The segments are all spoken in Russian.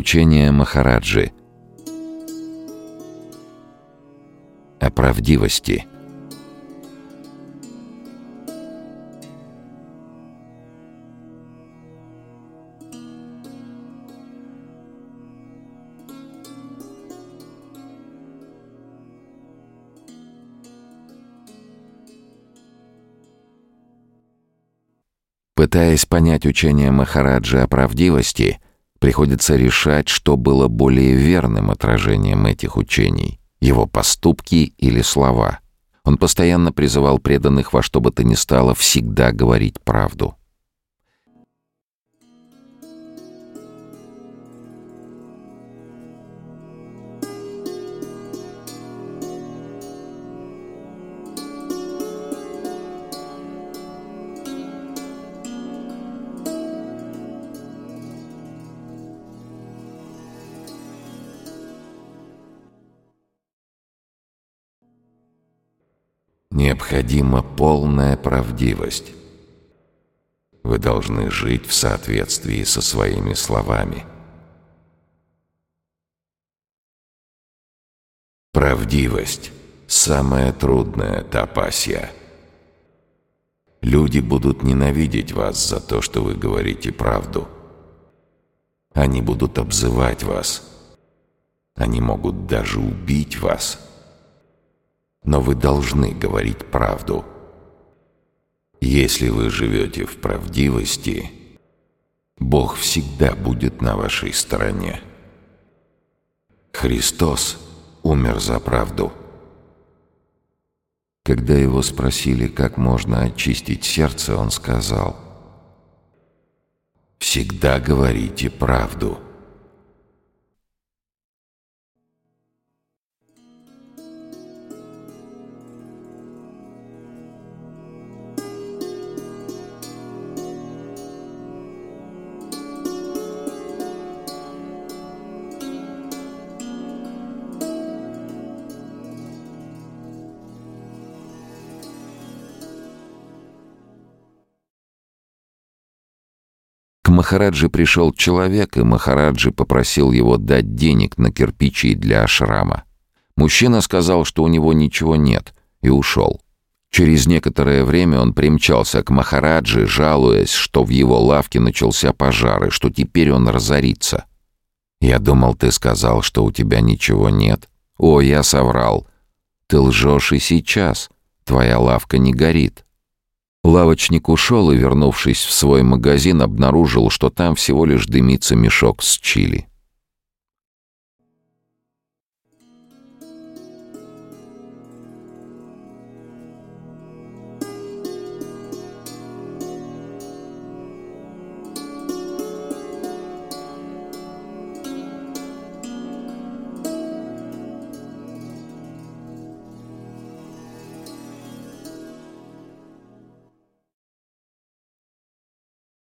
Учение Махараджи. О правдивости – Пытаясь понять учение Махараджи о правдивости, приходится решать, что было более верным отражением этих учений — его поступки или слова. Он постоянно призывал преданных во что бы то ни стало всегда говорить правду — Необходима полная правдивость. Вы должны жить в соответствии со своими словами. Правдивость — самая трудная тапасия. Люди будут ненавидеть вас за то, что вы говорите правду. Они будут обзывать вас. Они могут даже убить вас — но вы должны говорить правду. Если вы живете в правдивости, Бог всегда будет на вашей стороне. Христос умер за правду. Когда его спросили, как можно очистить сердце, он сказал, «Всегда говорите правду». Махараджи пришел человек, и Махараджи попросил его дать денег на кирпичи для ашрама. Мужчина сказал, что у него ничего нет, и ушел. Через некоторое время он примчался к Махараджи, жалуясь, что в его лавке начался пожар, и что теперь он разорится. «Я думал, ты сказал, что у тебя ничего нет. О, я соврал. Ты лжешь и сейчас. Твоя лавка не горит». Лавочник ушел и, вернувшись в свой магазин, обнаружил, что там всего лишь дымится мешок с чили.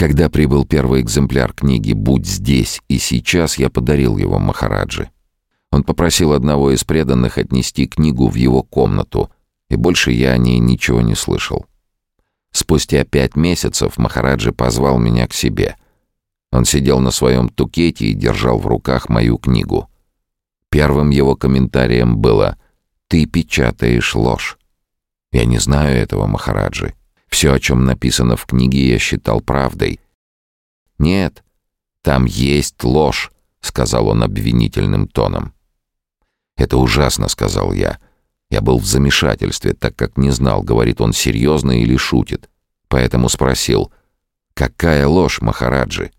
Когда прибыл первый экземпляр книги «Будь здесь и сейчас», я подарил его Махараджи. Он попросил одного из преданных отнести книгу в его комнату, и больше я о ней ничего не слышал. Спустя пять месяцев Махараджи позвал меня к себе. Он сидел на своем тукете и держал в руках мою книгу. Первым его комментарием было «Ты печатаешь ложь». «Я не знаю этого, Махараджи. Все, о чем написано в книге, я считал правдой. «Нет, там есть ложь», — сказал он обвинительным тоном. «Это ужасно», — сказал я. Я был в замешательстве, так как не знал, говорит он серьезно или шутит. Поэтому спросил, «Какая ложь, Махараджи?»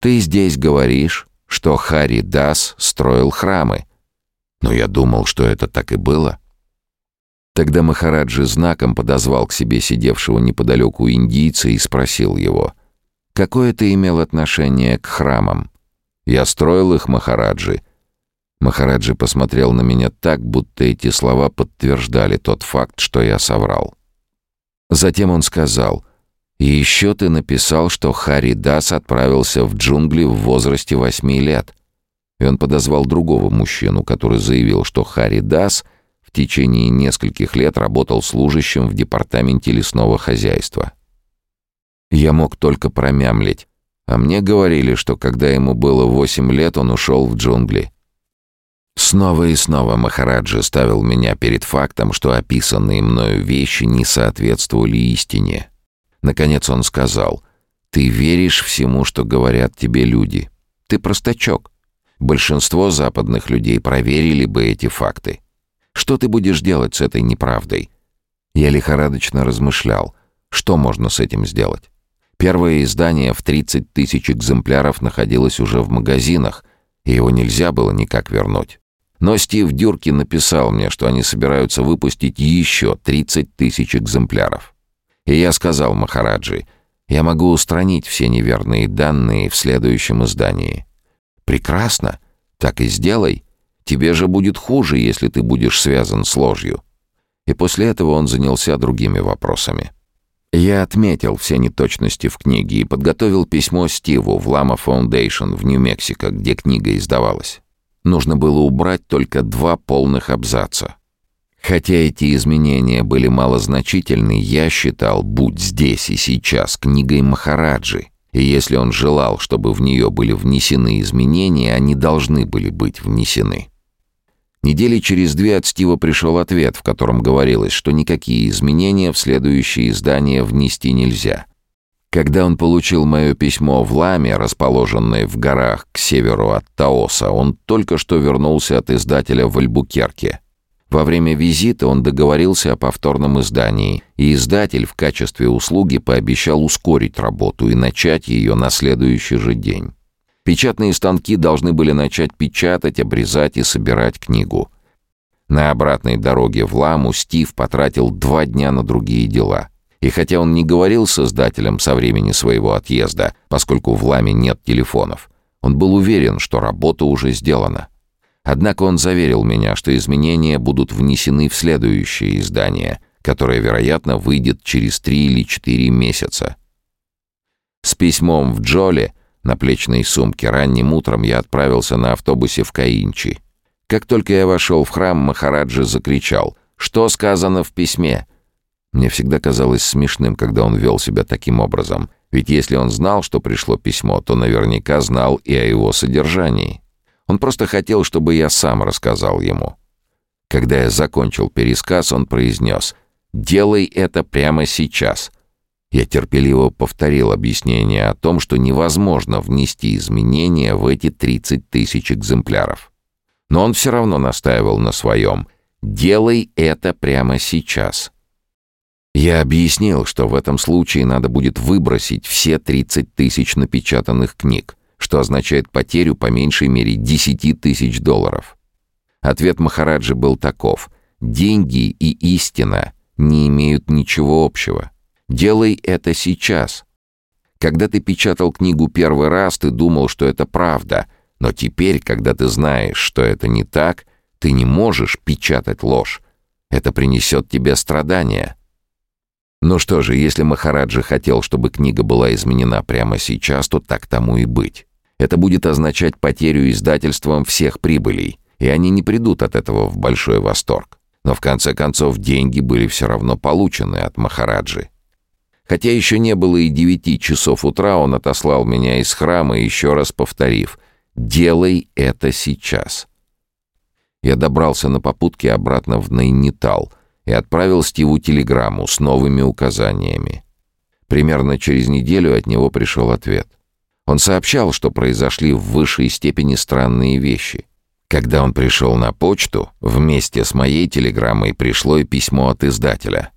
«Ты здесь говоришь, что Хари Дас строил храмы». Но я думал, что это так и было. Тогда Махараджи знаком подозвал к себе сидевшего неподалеку индийца и спросил его, «Какое ты имел отношение к храмам?» «Я строил их, Махараджи». Махараджи посмотрел на меня так, будто эти слова подтверждали тот факт, что я соврал. Затем он сказал, «И еще ты написал, что Хари Дас отправился в джунгли в возрасте восьми лет». И он подозвал другого мужчину, который заявил, что Хари Дас — в течение нескольких лет работал служащим в департаменте лесного хозяйства. Я мог только промямлить. А мне говорили, что когда ему было восемь лет, он ушел в джунгли. Снова и снова Махараджа ставил меня перед фактом, что описанные мною вещи не соответствовали истине. Наконец он сказал, «Ты веришь всему, что говорят тебе люди. Ты простачок. Большинство западных людей проверили бы эти факты. Что ты будешь делать с этой неправдой?» Я лихорадочно размышлял, что можно с этим сделать. Первое издание в 30 тысяч экземпляров находилось уже в магазинах, и его нельзя было никак вернуть. Но Стив Дюрки написал мне, что они собираются выпустить еще 30 тысяч экземпляров. И я сказал Махараджи, я могу устранить все неверные данные в следующем издании. Прекрасно, так и сделай. Тебе же будет хуже, если ты будешь связан с ложью. И после этого он занялся другими вопросами. Я отметил все неточности в книге и подготовил письмо Стиву в Лама Foundation в Нью-Мексико, где книга издавалась. Нужно было убрать только два полных абзаца. Хотя эти изменения были малозначительны, я считал «Будь здесь и сейчас» книгой Махараджи, и если он желал, чтобы в нее были внесены изменения, они должны были быть внесены. Недели через две от Стива пришел ответ, в котором говорилось, что никакие изменения в следующее издание внести нельзя. Когда он получил мое письмо в Ламе, расположенное в горах к северу от Таоса, он только что вернулся от издателя в Альбукерке. Во время визита он договорился о повторном издании, и издатель в качестве услуги пообещал ускорить работу и начать ее на следующий же день. Печатные станки должны были начать печатать, обрезать и собирать книгу. На обратной дороге в Ламу Стив потратил два дня на другие дела — и хотя он не говорил с издателем со времени своего отъезда, поскольку в Ламе нет телефонов, он был уверен, что работа уже сделана. Однако он заверил меня, что изменения будут внесены в следующее издание, которое, вероятно, выйдет через три или четыре месяца. С письмом в Джоле на плечной сумке ранним утром я отправился на автобусе в Каинчи. Как только я вошел в храм, Махараджи закричал «Что сказано в письме?» Мне всегда казалось смешным, когда он вел себя таким образом. Ведь если он знал, что пришло письмо, то наверняка знал и о его содержании. Он просто хотел, чтобы я сам рассказал ему. Когда я закончил пересказ, он произнес «Делай это прямо сейчас». Я терпеливо повторил объяснение о том, что невозможно внести изменения в эти 30 тысяч экземпляров. Но он все равно настаивал на своем «Делай это прямо сейчас». Я объяснил, что в этом случае надо будет выбросить все 30 тысяч напечатанных книг, что означает потерю по меньшей мере 10 тысяч долларов. Ответ Махараджи был таков. «Деньги и истина не имеют ничего общего. Делай это сейчас. Когда ты печатал книгу первый раз, ты думал, что это правда, но теперь, когда ты знаешь, что это не так, ты не можешь печатать ложь. Это принесет тебе страдания». Ну что же, если Махараджа хотел, чтобы книга была изменена прямо сейчас, то так тому и быть. Это будет означать потерю издательством всех прибылей, и они не придут от этого в большой восторг. Но в конце концов деньги были все равно получены от Махараджи. Хотя еще не было и девяти часов утра, он отослал меня из храма, еще раз повторив «Делай это сейчас». Я добрался на попутке обратно в Найнитал — и отправил Стиву телеграмму с новыми указаниями. Примерно через неделю от него пришел ответ. Он сообщал, что произошли в высшей степени странные вещи. Когда он пришел на почту, вместе с моей телеграммой пришло и письмо от издателя.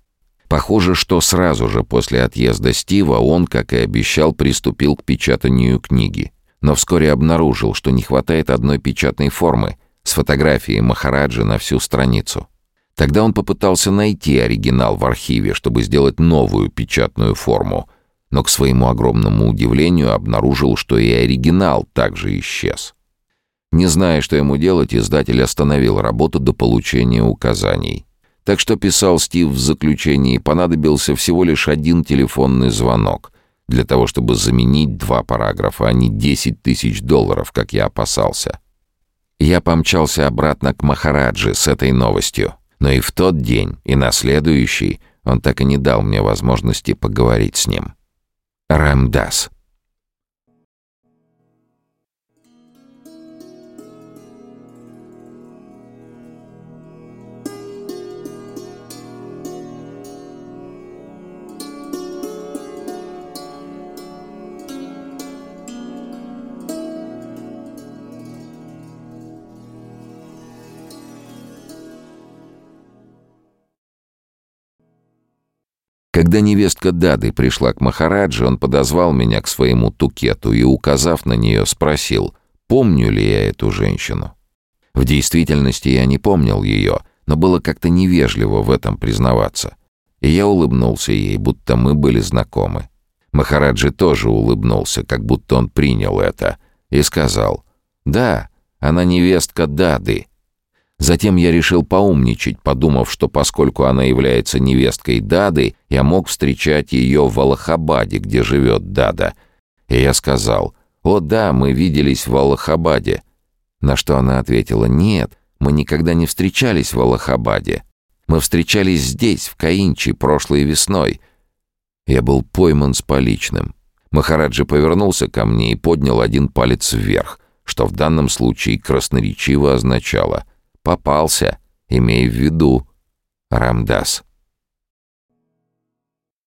Похоже, что сразу же после отъезда Стива он, как и обещал, приступил к печатанию книги. Но вскоре обнаружил, что не хватает одной печатной формы с фотографией Махараджи на всю страницу. Тогда он попытался найти оригинал в архиве, чтобы сделать новую печатную форму, но к своему огромному удивлению обнаружил, что и оригинал также исчез. Не зная, что ему делать, издатель остановил работу до получения указаний. Так что писал Стив в заключении, понадобился всего лишь один телефонный звонок для того, чтобы заменить два параграфа, а не 10 тысяч долларов, как я опасался. Я помчался обратно к Махараджи с этой новостью. Но и в тот день, и на следующий он так и не дал мне возможности поговорить с ним. Рамдас. Когда невестка Дады пришла к Махараджи, он подозвал меня к своему тукету и, указав на нее, спросил, помню ли я эту женщину. В действительности я не помнил ее, но было как-то невежливо в этом признаваться. И я улыбнулся ей, будто мы были знакомы. Махараджи тоже улыбнулся, как будто он принял это, и сказал, «Да, она невестка Дады». Затем я решил поумничать, подумав, что поскольку она является невесткой Дады, я мог встречать ее в Аллахабаде, где живет Дада. И я сказал, «О да, мы виделись в Аллахабаде». На что она ответила, «Нет, мы никогда не встречались в Аллахабаде. Мы встречались здесь, в Каинчи, прошлой весной». Я был пойман с поличным. Махараджи повернулся ко мне и поднял один палец вверх, что в данном случае красноречиво означало — Попался, имей в виду. Рамдас.